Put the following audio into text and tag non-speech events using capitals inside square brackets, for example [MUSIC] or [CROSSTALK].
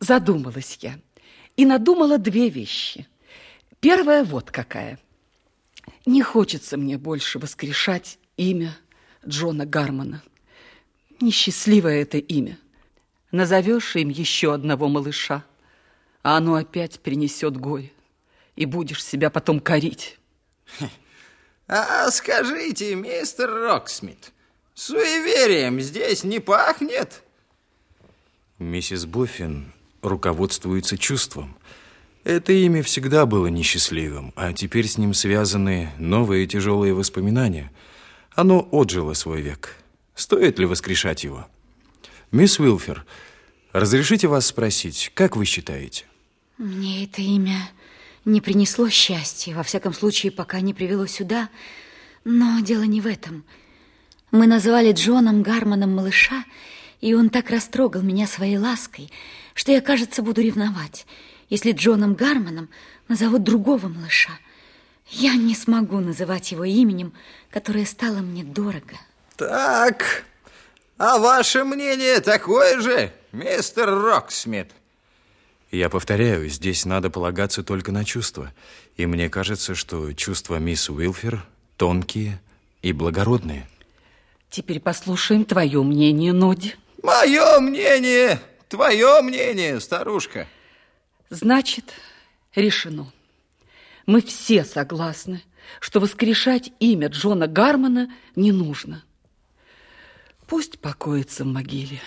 Задумалась я и надумала две вещи. Первая вот какая. Не хочется мне больше воскрешать имя Джона Гармона. Несчастливое это имя. Назовешь им еще одного малыша, а оно опять принесет горе, и будешь себя потом корить. [LAUGHS] А скажите, мистер Роксмит, суеверием здесь не пахнет? Миссис Буффин руководствуется чувством. Это имя всегда было несчастливым, а теперь с ним связаны новые тяжелые воспоминания. Оно отжило свой век. Стоит ли воскрешать его? Мисс Уилфер, разрешите вас спросить, как вы считаете? Мне это имя не принесло счастья, во всяком случае, пока не привело сюда. Но дело не в этом. Мы назвали Джоном Гармоном малыша, и он так растрогал меня своей лаской, что я, кажется, буду ревновать, если Джоном Гармоном назовут другого малыша. Я не смогу называть его именем, которое стало мне дорого. Так, а ваше мнение такое же, мистер Роксмит? Я повторяю, здесь надо полагаться только на чувства. И мне кажется, что чувства мисс Уилфер тонкие и благородные. Теперь послушаем твое мнение, Ноди. Мое мнение, твое мнение, старушка. Значит, решено. Мы все согласны, что воскрешать имя Джона Гармона не нужно. Пусть покоится в могиле.